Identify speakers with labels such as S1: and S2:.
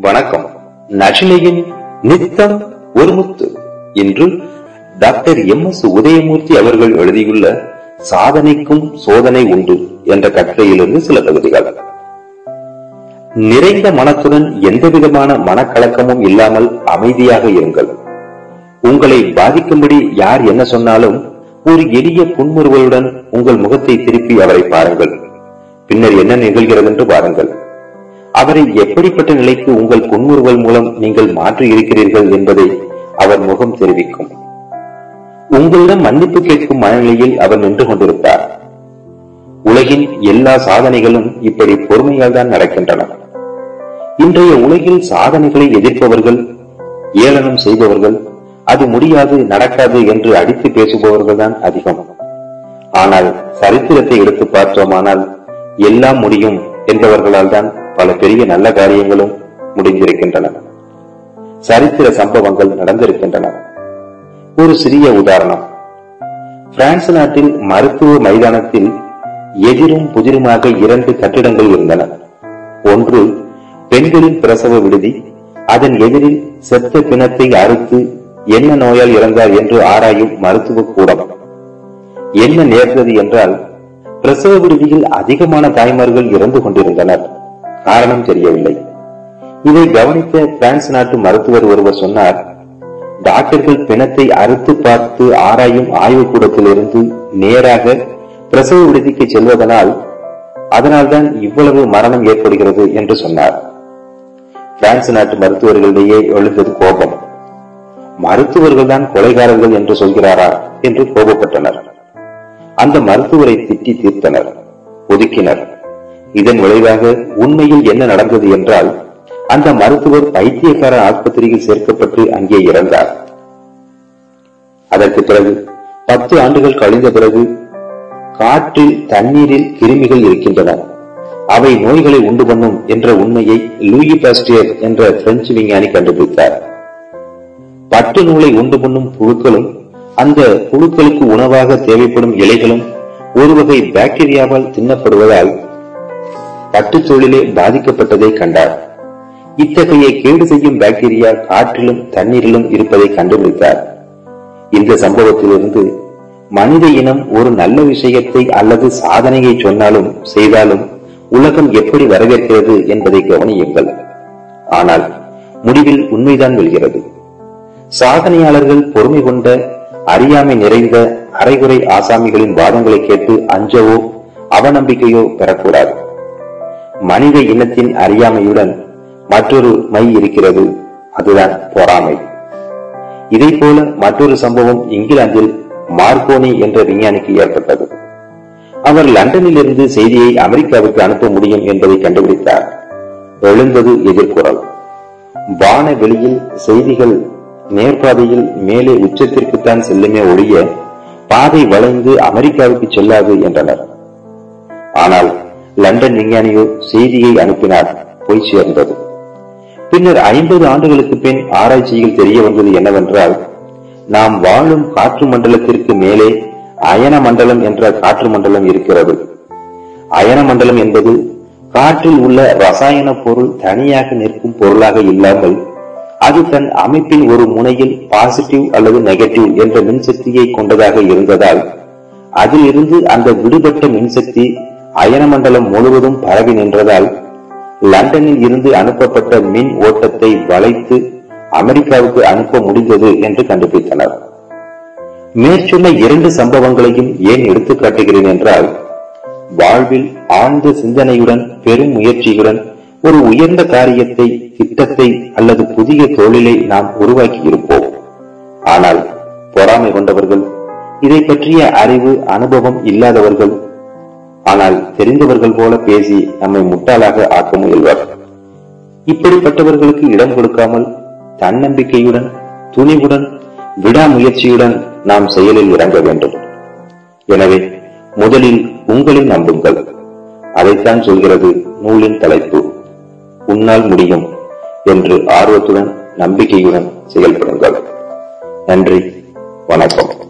S1: வணக்கம். நச்சினையின் நித்தம் ஒரு முத்து. இன்று டாக்டர் எம் எஸ் உதயமூர்த்தி அவர்கள் எழுதியுள்ள சாதனைக்கும் சோதனை உண்டு என்ற கட்டுரையிலிருந்து சில பகுதிகள் நிறைந்த மனத்துடன் எந்தவிதமான மனக்கலக்கமும் இல்லாமல் அமைதியாக இருங்கள். உங்களை பாதிக்கும்படி யார் என்ன சொன்னாலும் ஒரு எளிய புன்முறுவலுடன் உங்கள் முகத்தை திருப்பி அவரை பாருங்கள். பின்னர் என்ன நிகழ்கிறது என்று பாருங்கள். அவரை எப்படிப்பட்ட நிலைக்கு உங்கள் புன்முறுவல் மூலம் நீங்கள் மாற்றி இருக்கிறீர்கள் என்பதை அவர் முகம் தெரிவிக்கும். உங்களிடம் மன்னிப்பு கேட்கும் மனநிலையில் அவர் நின்று கொண்டிருப்பார். உலகின் எல்லா சாதனைகளும் இப்படி பொறுமையால் தான் நடக்கின்றன. இன்றைய உலகில் சாதனைகளை எதிர்ப்பவர்கள் ஏளனம் செய்பவர்கள் அது முடியாது நடக்காது என்று அடித்து பேசுபவர்கள் தான் அதிகம். ஆனால் சரித்திரத்தை எடுத்து பார்த்தோமானால் எல்லாம் முடியும் என்பவர்களால் தான் பல பெரிய நல்ல காரியங்களும் முடிந்திருக்கின்றன. சரித்திர சம்பவங்கள் நடந்திருக்கின்றன. ஒரு சிறிய உதாரணம். பிரான்ஸ் நாட்டில் மருத்துவ மைதானத்தில் எதிரும் புதிருமாக இரண்டு கட்டிடங்கள் இருந்தன. ஒன்று பெண்களின் பிரசவ விடுதி அதன் எதிரில் செத்த பிணத்தை அறுத்து என்ன நோயால் இறந்தார் என்று ஆராயும் மருத்துவ கூடம். என்ன நேர்ந்தது என்றால் பிரசவ விடுதியில் அதிகமான தாய்மார்கள் இறந்து கொண்டிருந்தனர். காரணம் தெரியவில்லை. இதை கவனித்த பிரான்ஸ் நாட்டு மருத்துவர் ஒருவர் சொன்னார் டாக்டர்கள் பிணத்தை அறுத்து பார்த்து ஆராயும் ஆய்வு கூடத்திலிருந்து நேராக பிரசவ விடுதிக்கு செல்வதனால் அதனால்தான் இவ்வளவு மரணம் ஏற்படுகிறது என்று சொன்னார். பிரான்ஸ் நாட்டு மருத்துவர்களிடையே எழுந்தது கோபம். மருத்துவர்கள் தான் கொலைகாரர்கள் என்று சொல்கிறாரா? என்று கோபப்பட்டனர். அந்த மருத்துவரை திட்டி தீர்த்தனர் ஒதுக்கினர். இதன் விளைவாக உண்மையில் என்ன நடந்தது என்றால் அந்த மருத்துவர் பைத்தியக்கார ஆஸ்பத்திரியில் சேர்க்கப்பட்டு அங்கே இறந்தார். அதற்கு பிறகு பத்து ஆண்டுகள் கழிந்த பிறகு காற்றில் தண்ணீரில் கிருமிகள் இருக்கின்றன. அவை நோய்களை உண்டு பண்ணும் என்ற உண்மையை லூயி பாஸ்டியர் என்ற பிரெஞ்சு விஞ்ஞானி கண்டுபிடித்தார். பட்டு நூலை உண்டு பண்ணும் புழுக்களும் அந்த புழுக்களுக்கு உணவாக தேவைப்படும் இலைகளும் ஒரு வகை பாக்டீரியாவால் தின்னப்படுவதால் பட்டு பாதிக்கப்பட்டதை கண்டார். இத்தகைய கேடு செய்யும் பாக்டீரியா காற்றிலும் தண்ணீரிலும் இருப்பதை கண்டுபிடித்தார். இந்த சம்பவத்திலிருந்து மனித இனம் ஒரு நல்ல விஷயத்தை அல்லது சாதனையை சொன்னாலும் செய்தாலும் உலகம் எப்படி வரவேற்கிறது என்பதை கவனியுங்கள். ஆனால் முடிவில் உண்மைதான் வெல்கிறது சாதனையாளர்கள் பொறுமை கொண்ட அறியாமை நிறைந்த அரைகுறை ஆசாமிகளின் வாதங்களை கேட்டு அஞ்சவோ அவநம்பிக்கையோ பெறக்கூடாது. மனித இனத்தின் அறியாமையுடன் மற்றொரு மை இருக்கிறது. அதுதான் பொறாமை. இதை போல மற்றொரு சம்பவம் இங்கிலாந்தில் மார்கோனி என்ற விஞ்ஞானிக்கு ஏற்பட்டது. அவர் லண்டனில் இருந்து செய்தியை அமெரிக்காவுக்கு அனுப்ப முடியும் என்பதை கண்டுபிடித்தார். எழுந்தது எதிர்குரல் வான வெளியில் செய்திகள் நேர்பாதையில் மேலே உச்சத்திற்குத்தான் செல்லுமே ஒழிய பாதை வளைந்து அமெரிக்காவுக்கு செல்லாது என்றனர். ஆனால் லண்டன் விஞ்ஞானியோ செய்தியை அனுப்பினார் போய் சேர்ந்தது. பின்னர் ஐம்பது ஆண்டுகளுக்கு பின் ஆராய்ச்சியில் தெரிய வந்தது என்னவென்றால் நாம் வாழும் காற்று மண்டலத்திற்கு மேலே அயன மண்டலம் என்ற காற்று மண்டலம் இருக்கிறது. அயன மண்டலம் என்பது காற்றில் உள்ள ரசாயன பொருள் தனியாக நிற்கும் பொருளாக இல்லாமல் அது தன் அமைப்பின் ஒரு முனையில் பாசிட்டிவ் அல்லது நெகட்டிவ் என்ற மின்சக்தியை கொண்டதாக இருந்ததால் அதிலிருந்து அந்த விடுபட்ட மின்சக்தி அயன மண்டலம் முழுவதும் பரவி நின்றதால் லண்டனில் இருந்து அனுப்பப்பட்ட மின் ஓட்டத்தை வளைத்து அமெரிக்காவுக்கு அனுப்ப முடிந்தது என்று கண்டுபிடித்தனர். மேற்சொன்ன இரண்டு சம்பவங்களையும் ஏன் எடுத்து காட்டுகிறேன் என்றால் வாழ்வில் ஆழ்ந்த சிந்தனையுடன் பெரும் முயற்சியுடன் ஒரு உயர்ந்த காரியத்தை திட்டத்தை அல்லது புதிய தொழிலை நாம் உருவாக்கி இருப்போம். ஆனால் பொறாமை கொண்டவர்கள் இதை பற்றிய அறிவு அனுபவம் இல்லாதவர்கள் ஆனால் தெரிந்தவர்கள் போல பேசி நம்மை முட்டாளாக ஆக்க முயல்வார்கள். இப்படிப்பட்டவர்களுக்கு இடம் கொடுக்காமல் தன்னம்பிக்கையுடன் துணிவுடன் விடாமுயற்சியுடன் நாம் செயலில் இறங்க வேண்டும். எனவே முதலில் உங்களை நம்புங்கள். அதைத்தான் சொல்கிறது நூலின் தலைப்பு. உன்னால் முடியும் என்று ஆர்வத்துடன் நம்பிக்கையுடன் செயல்படுங்கள். நன்றி. வணக்கம்.